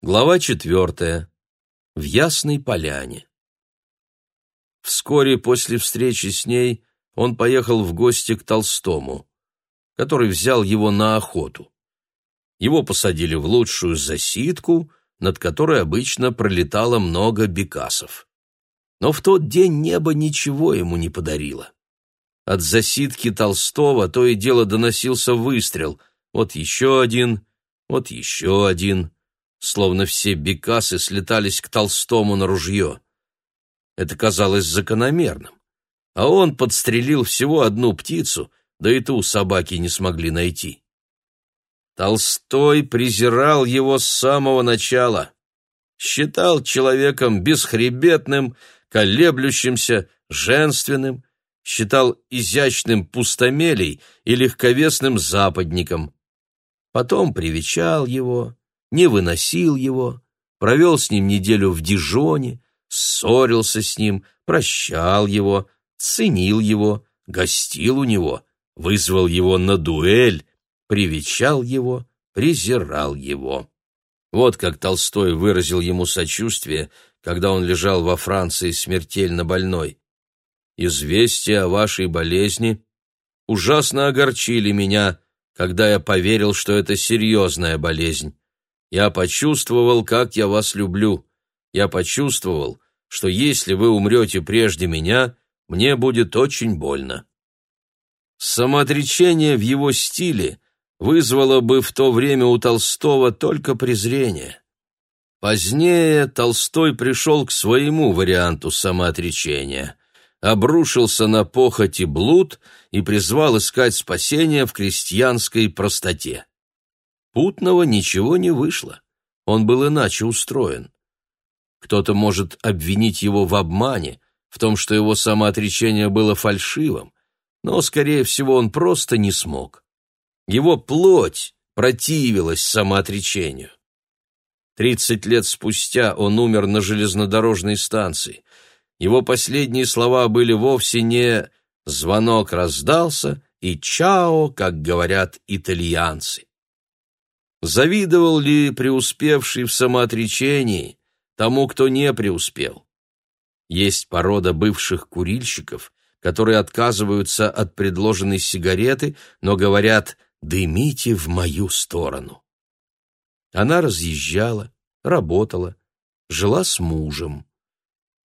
Глава четвертая. В Ясной Поляне. Вскоре после встречи с ней он поехал в гости к Толстому, который взял его на охоту. Его посадили в лучшую засидку, над которой обычно пролетало много бекасов. Но в тот день небо ничего ему не подарило. От засидки Толстого то и дело доносился выстрел. Вот еще один, вот еще один — словно все бекасы слетались к Толстому на ружье. Это казалось закономерным. А он подстрелил всего одну птицу, да и ту собаки не смогли найти. Толстой презирал его с самого начала. Считал человеком бесхребетным, колеблющимся, женственным, считал изящным пустомелей и легковесным западником. Потом привечал его, не выносил его, провел с ним неделю в Дижоне, ссорился с ним, прощал его, ценил его, гостил у него, вызвал его на дуэль, привечал его, презирал его. Вот как Толстой выразил ему сочувствие, когда он лежал во Франции смертельно больной. «Известия о вашей болезни ужасно огорчили меня, когда я поверил, что это серьезная болезнь. Я почувствовал, как я вас люблю. Я почувствовал, что если вы умрете прежде меня, мне будет очень больно. Самоотречение в его стиле вызвало бы в то время у Толстого только презрение. Позднее Толстой пришел к своему варианту самоотречения, обрушился на похоть и блуд и призвал искать спасения в крестьянской простоте. Путного ничего не вышло. Он был иначе устроен. Кто-то может обвинить его в обмане, в том, что его самоотречение было фальшивым, но, скорее всего, он просто не смог. Его плоть противилась самоотречению. Тридцать лет спустя он умер на железнодорожной станции. Его последние слова были вовсе не «звонок раздался» и «чао», как говорят итальянцы. Завидовал ли преуспевший в самоотречении тому, кто не преуспел? Есть порода бывших курильщиков, которые отказываются от предложенной сигареты, но говорят «дымите в мою сторону». Она разъезжала, работала, жила с мужем.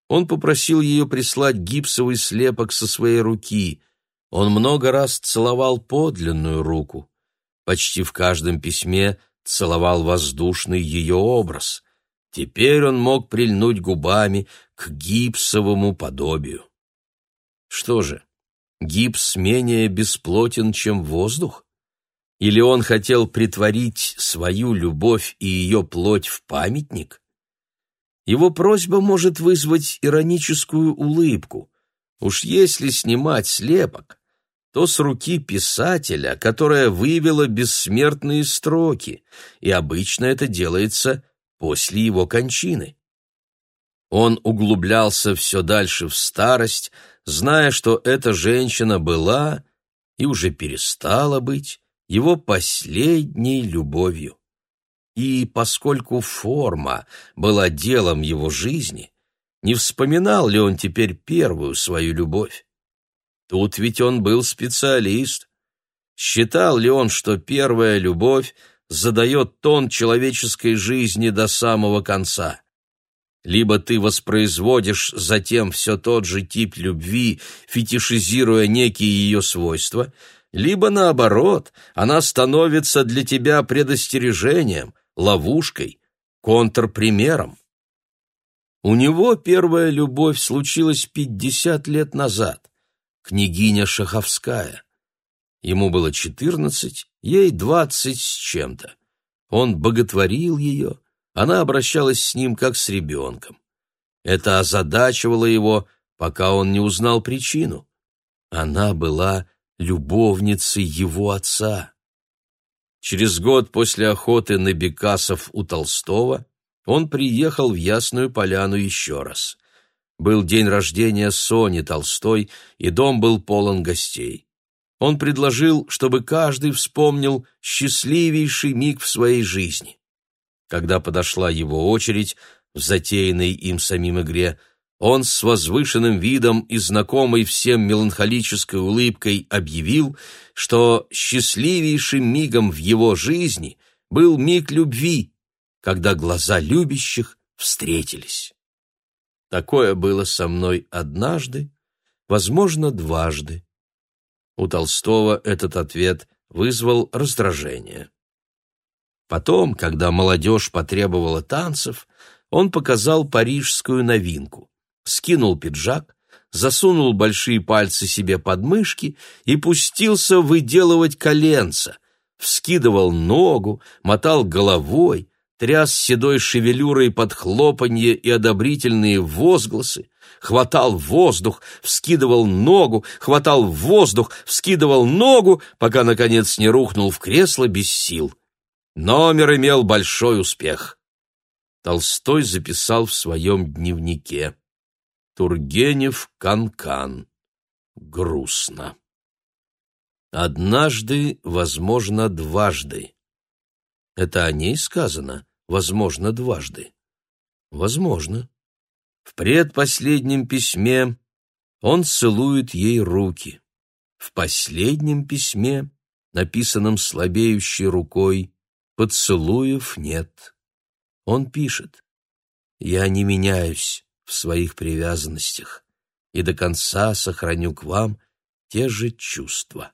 Он попросил ее прислать гипсовый слепок со своей руки. Он много раз целовал подлинную руку. Почти в каждом письме целовал воздушный ее образ. Теперь он мог прильнуть губами к гипсовому подобию. Что же, гипс менее бесплотен, чем воздух? Или он хотел притворить свою любовь и ее плоть в памятник? Его просьба может вызвать ироническую улыбку. Уж если снимать слепок, то с руки писателя, которая вывела бессмертные строки, и обычно это делается после его кончины. Он углублялся все дальше в старость, зная, что эта женщина была и уже перестала быть его последней любовью. И поскольку форма была делом его жизни, не вспоминал ли он теперь первую свою любовь? Тут ведь он был специалист. Считал ли он, что первая любовь задает тон человеческой жизни до самого конца? Либо ты воспроизводишь затем все тот же тип любви, фетишизируя некие ее свойства, либо наоборот, она становится для тебя предостережением, ловушкой, контрпримером. У него первая любовь случилась пятьдесят лет назад княгиня Шаховская. Ему было четырнадцать, ей двадцать с чем-то. Он боготворил ее, она обращалась с ним как с ребенком. Это озадачивало его, пока он не узнал причину. Она была любовницей его отца. Через год после охоты на бекасов у Толстого он приехал в Ясную Поляну еще раз. Был день рождения Сони Толстой, и дом был полон гостей. Он предложил, чтобы каждый вспомнил счастливейший миг в своей жизни. Когда подошла его очередь в затеянной им самим игре, он с возвышенным видом и знакомой всем меланхолической улыбкой объявил, что счастливейшим мигом в его жизни был миг любви, когда глаза любящих встретились. Такое было со мной однажды, возможно, дважды. У Толстого этот ответ вызвал раздражение. Потом, когда молодежь потребовала танцев, он показал парижскую новинку. Скинул пиджак, засунул большие пальцы себе под мышки и пустился выделывать коленца. Вскидывал ногу, мотал головой, тряс седой шевелюрой под хлопанье и одобрительные возгласы, хватал воздух, вскидывал ногу, хватал воздух, вскидывал ногу, пока, наконец, не рухнул в кресло без сил. Номер имел большой успех. Толстой записал в своем дневнике. Тургенев Канкан. -кан. Грустно. Однажды, возможно, дважды. Это о ней сказано, возможно, дважды. Возможно. В предпоследнем письме он целует ей руки. В последнем письме, написанном слабеющей рукой, поцелуев нет. Он пишет «Я не меняюсь в своих привязанностях и до конца сохраню к вам те же чувства».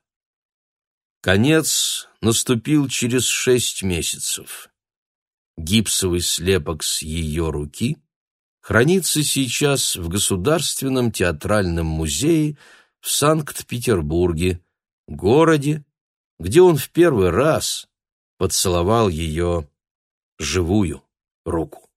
Конец наступил через шесть месяцев. Гипсовый слепок с ее руки хранится сейчас в Государственном театральном музее в Санкт-Петербурге, городе, где он в первый раз поцеловал ее живую руку.